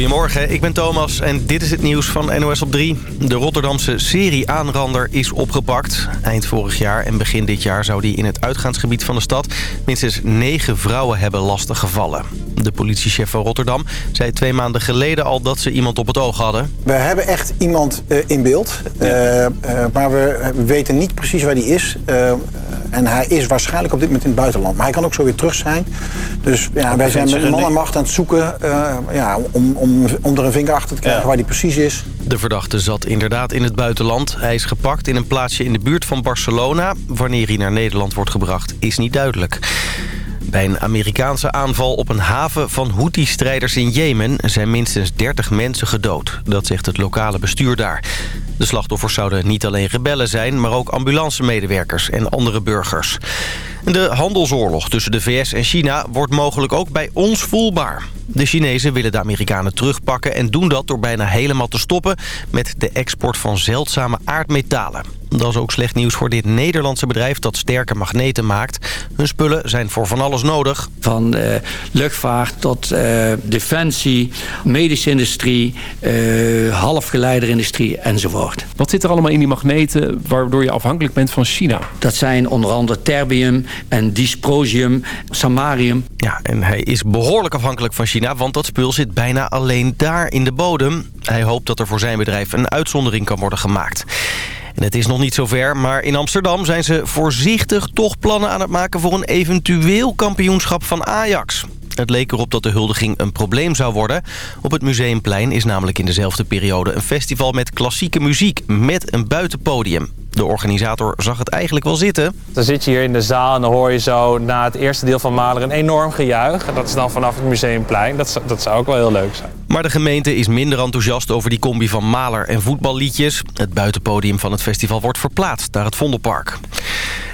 Goedemorgen, ik ben Thomas en dit is het nieuws van NOS op 3. De Rotterdamse serie-aanrander is opgepakt. Eind vorig jaar en begin dit jaar zou die in het uitgaansgebied van de stad... minstens negen vrouwen hebben lastiggevallen. De politiechef van Rotterdam zei twee maanden geleden al dat ze iemand op het oog hadden. We hebben echt iemand uh, in beeld, uh, uh, maar we weten niet precies waar die is. en hij is waarschijnlijk op dit moment in het buitenland. Maar hij kan ook zo weer terug zijn. Dus ja, wij zijn met man en macht aan het zoeken ja, om, om, om er een vinger achter te krijgen ja. waar die precies is. De verdachte zat inderdaad in het buitenland. Hij is gepakt in een plaatsje in de buurt van Barcelona. Wanneer hij naar Nederland wordt gebracht is niet duidelijk. Bij een Amerikaanse aanval op een haven van Houthi-strijders in Jemen... zijn minstens 30 mensen gedood. Dat zegt het lokale bestuur daar. De slachtoffers zouden niet alleen rebellen zijn... maar ook ambulancemedewerkers en andere burgers. De handelsoorlog tussen de VS en China wordt mogelijk ook bij ons voelbaar. De Chinezen willen de Amerikanen terugpakken en doen dat door bijna helemaal te stoppen met de export van zeldzame aardmetalen. Dat is ook slecht nieuws voor dit Nederlandse bedrijf dat sterke magneten maakt. Hun spullen zijn voor van alles nodig. Van uh, luchtvaart tot uh, defensie, medische industrie, uh, halfgeleiderindustrie enzovoort. Wat zit er allemaal in die magneten waardoor je afhankelijk bent van China? Dat zijn onder andere terbium en dysprosium, samarium. Ja, en hij is behoorlijk afhankelijk van China, want dat spul zit bijna alleen daar in de bodem. Hij hoopt dat er voor zijn bedrijf een uitzondering kan worden gemaakt. En het is nog niet zover, maar in Amsterdam zijn ze voorzichtig toch plannen aan het maken voor een eventueel kampioenschap van Ajax. Het leek erop dat de huldiging een probleem zou worden. Op het Museumplein is namelijk in dezelfde periode een festival met klassieke muziek met een buitenpodium. De organisator zag het eigenlijk wel zitten. Dan zit je hier in de zaal en dan hoor je zo na het eerste deel van Mahler een enorm gejuich. En dat is dan vanaf het Museumplein. Dat, dat zou ook wel heel leuk zijn. Maar de gemeente is minder enthousiast over die combi van Mahler en voetballiedjes. Het buitenpodium van het festival wordt verplaatst naar het Vondelpark.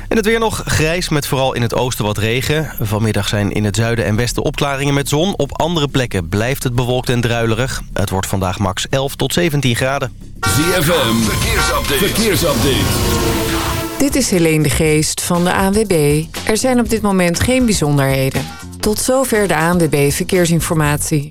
En het weer nog grijs met vooral in het oosten wat regen. Vanmiddag zijn in het zuiden en westen opklaringen met zon. Op andere plekken blijft het bewolkt en druilerig. Het wordt vandaag max 11 tot 17 graden. ZFM, verkeersupdate. verkeersupdate. Dit is Helene de Geest van de ANWB. Er zijn op dit moment geen bijzonderheden. Tot zover de ANWB Verkeersinformatie.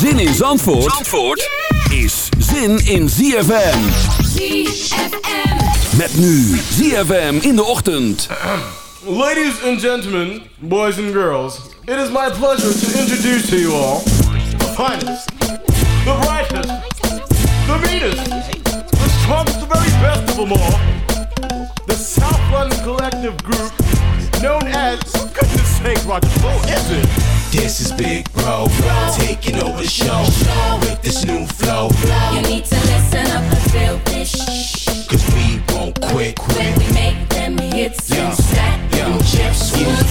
Zin in Zandvoort, Zandvoort is zin in ZFM. ZFM. Met nu ZFM in de ochtend. Ladies and gentlemen, boys and girls, it is my pleasure to introduce to you all the finest, the brightest, the meanest, the strongest, the very best of them all, the South London Collective Group, known as, for goodness sake, Roger, who is it? This is Big Bro, taking over the show with this new flow. You need to listen up and feel this. Cause we won't quit. When we make them hits and stack them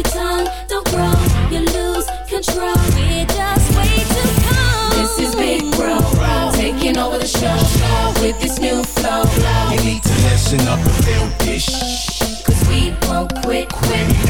Your tongue don't grow, you lose control. We're just way too cold. This is Big Bro, taking over the show with this new flow. You need to listen up and feel this. Cause we won't quit, quit.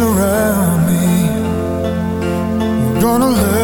around me. Gonna learn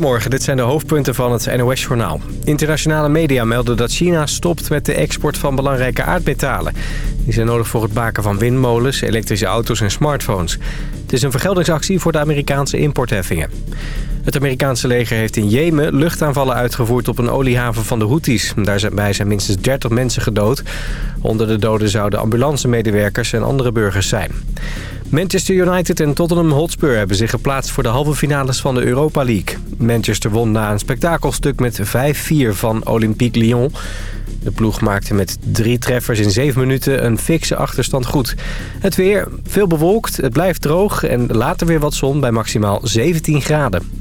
Goedemorgen, dit zijn de hoofdpunten van het NOS-journaal. Internationale media melden dat China stopt met de export van belangrijke aardmetalen. Die zijn nodig voor het maken van windmolens, elektrische auto's en smartphones. Het is een vergeldingsactie voor de Amerikaanse importheffingen. Het Amerikaanse leger heeft in Jemen luchtaanvallen uitgevoerd op een oliehaven van de Houthis. Daarbij zijn minstens 30 mensen gedood. Onder de doden zouden ambulancemedewerkers en andere burgers zijn. Manchester United en Tottenham Hotspur hebben zich geplaatst voor de halve finales van de Europa League. Manchester won na een spektakelstuk met 5-4 van Olympique Lyon. De ploeg maakte met drie treffers in zeven minuten een fikse achterstand goed. Het weer veel bewolkt, het blijft droog en later weer wat zon bij maximaal 17 graden.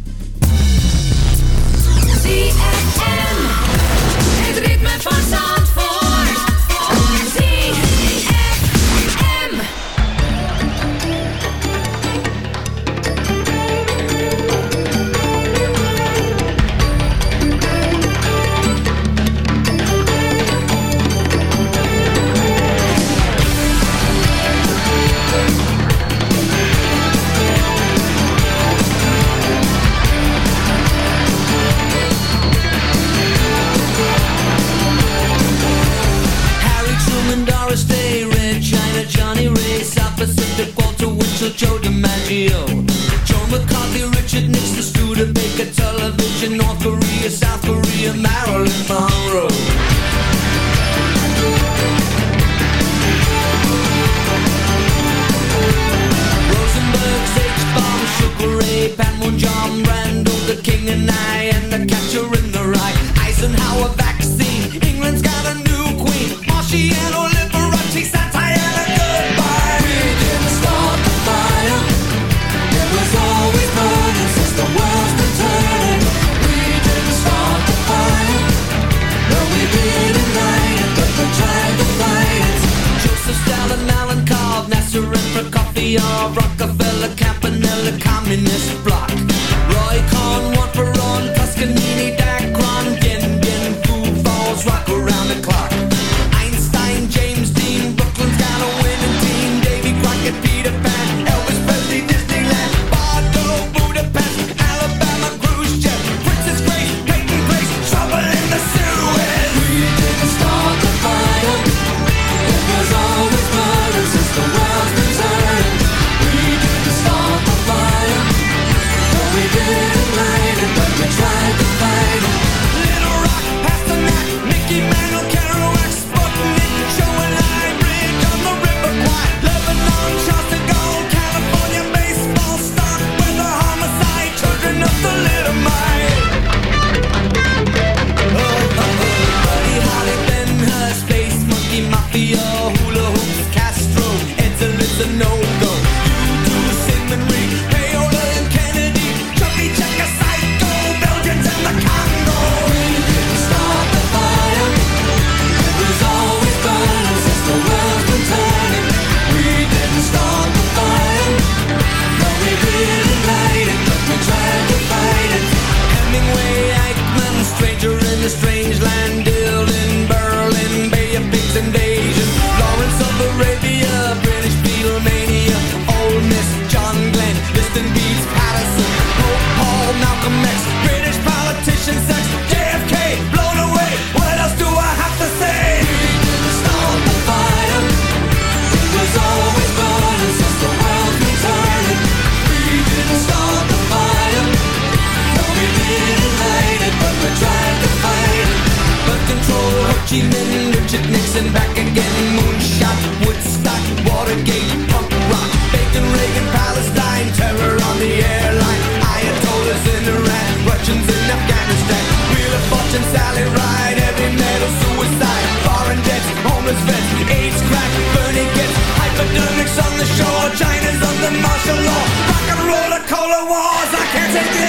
the walls, I can't take it.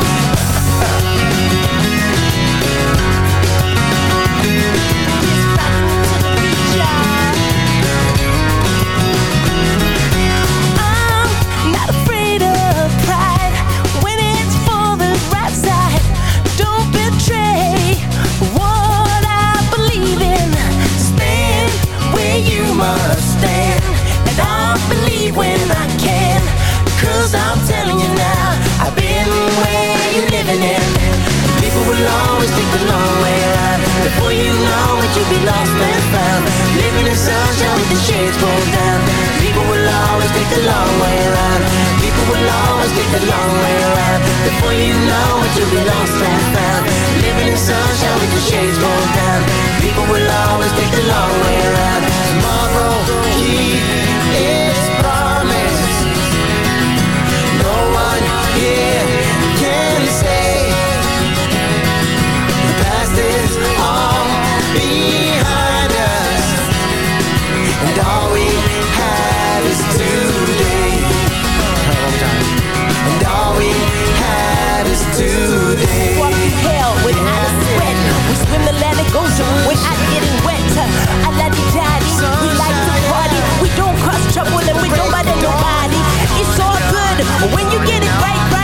Cause I'm telling you now, I've been where you're living in. People will always take the long way around. Before you know it, you'll be lost and found. Living in sunshine with the shades pulled down. People will always take the long way around. People will always take the long way around. Before you know it, you'll be lost and found. Living in sunshine with the shades pulled down. People will always take the long way around. Tomorrow, keep its hell without a sweat. We swim the without getting wet. We like to party. We don't cause trouble and we don't bother nobody. It's all good when you get it right, right.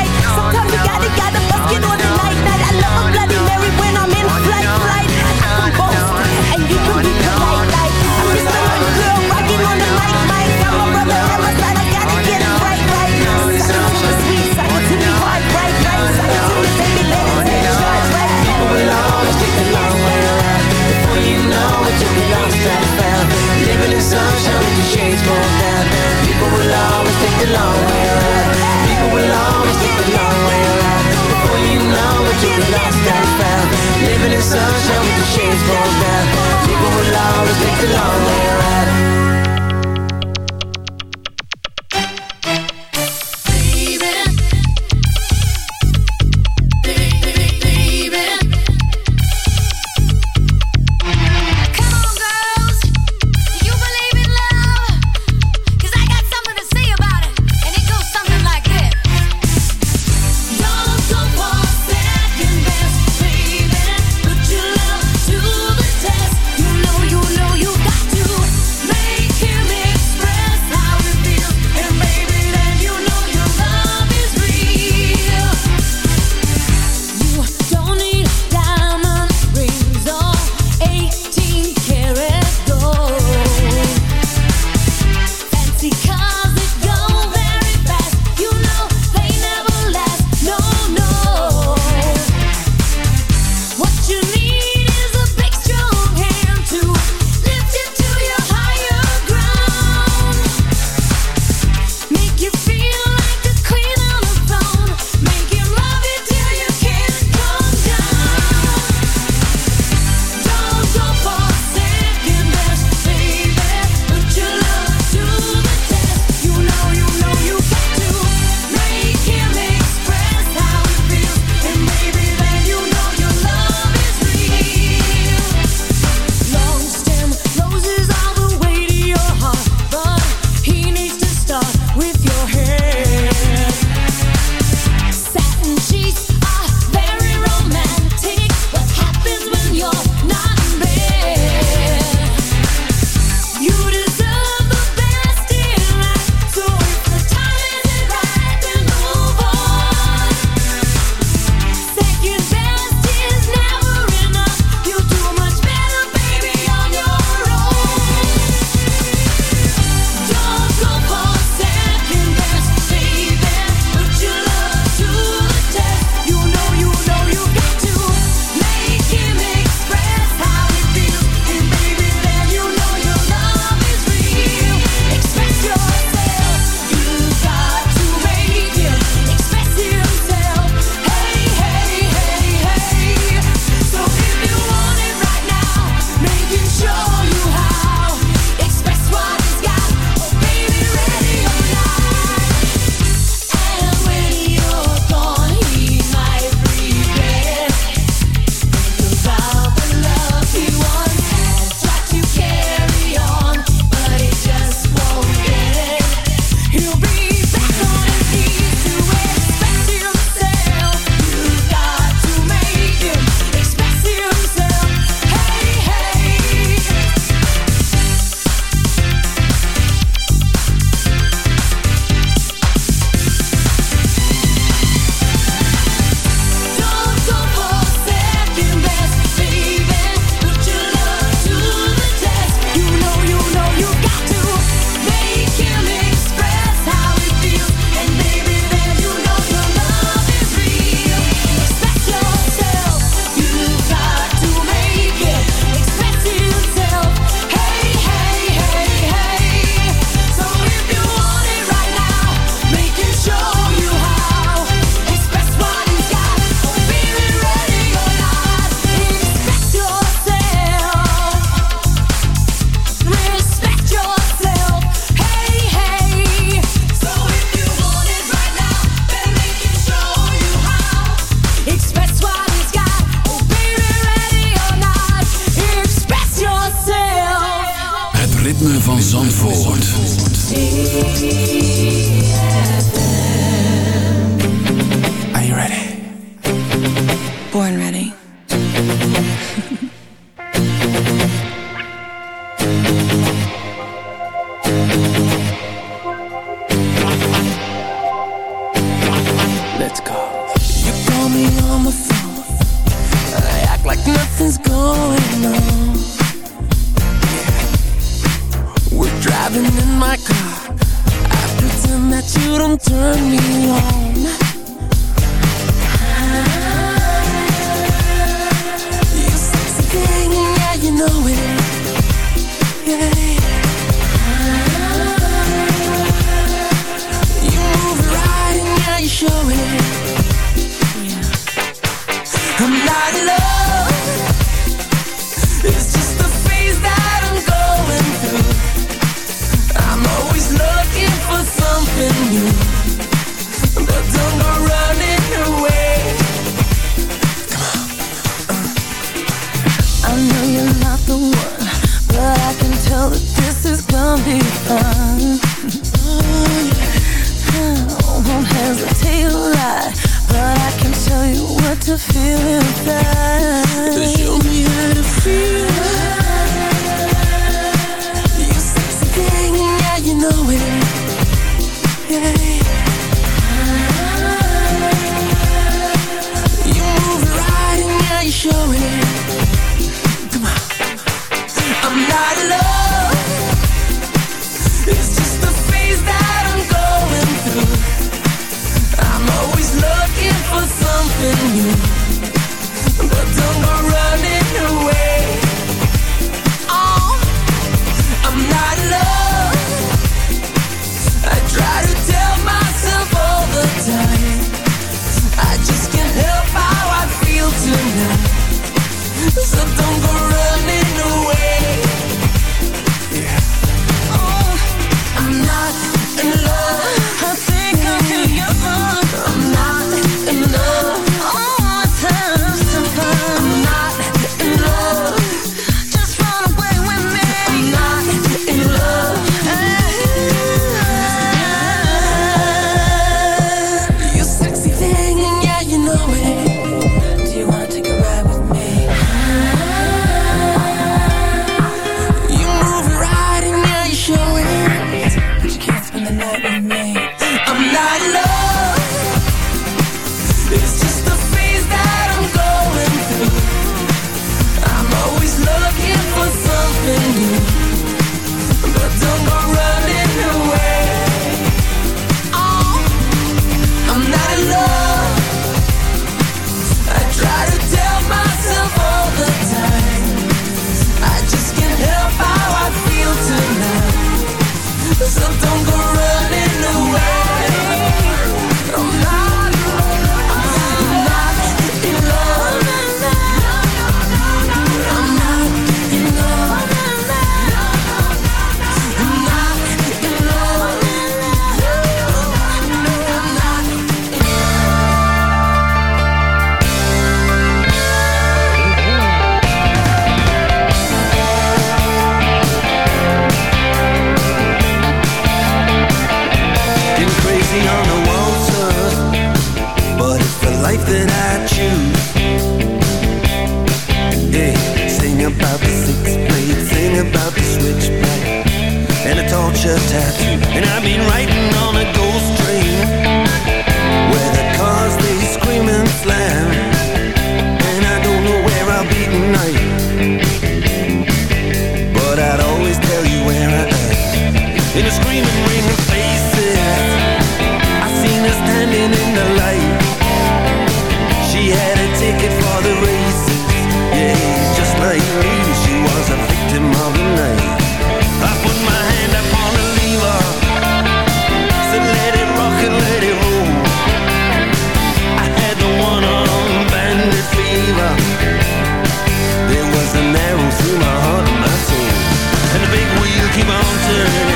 and the big wheel keep on turning.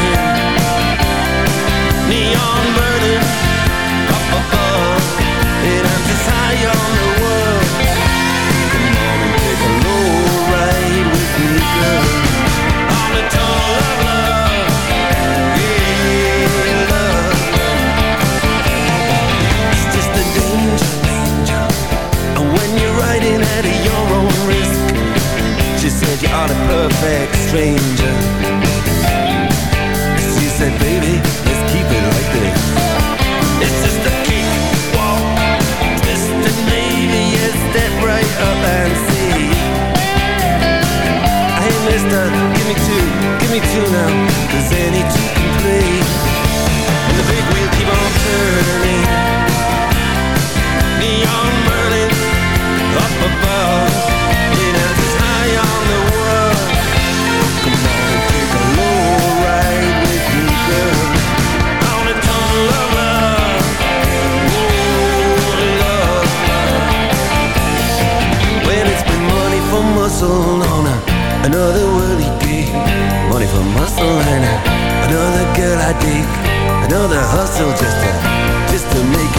Neon burning. not a perfect stranger. She said, baby, let's keep it like this. It's just a cakewalk and maybe yes, step right up and see. Hey, mister, give me two, give me two now Cause any two can play. And the big wheel keep on turning. soul on her Another worldly gig. Money for muscle and Another girl I dig. Another hustle just to, just to make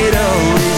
it always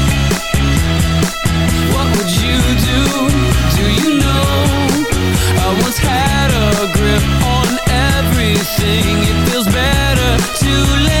sing, it feels better to live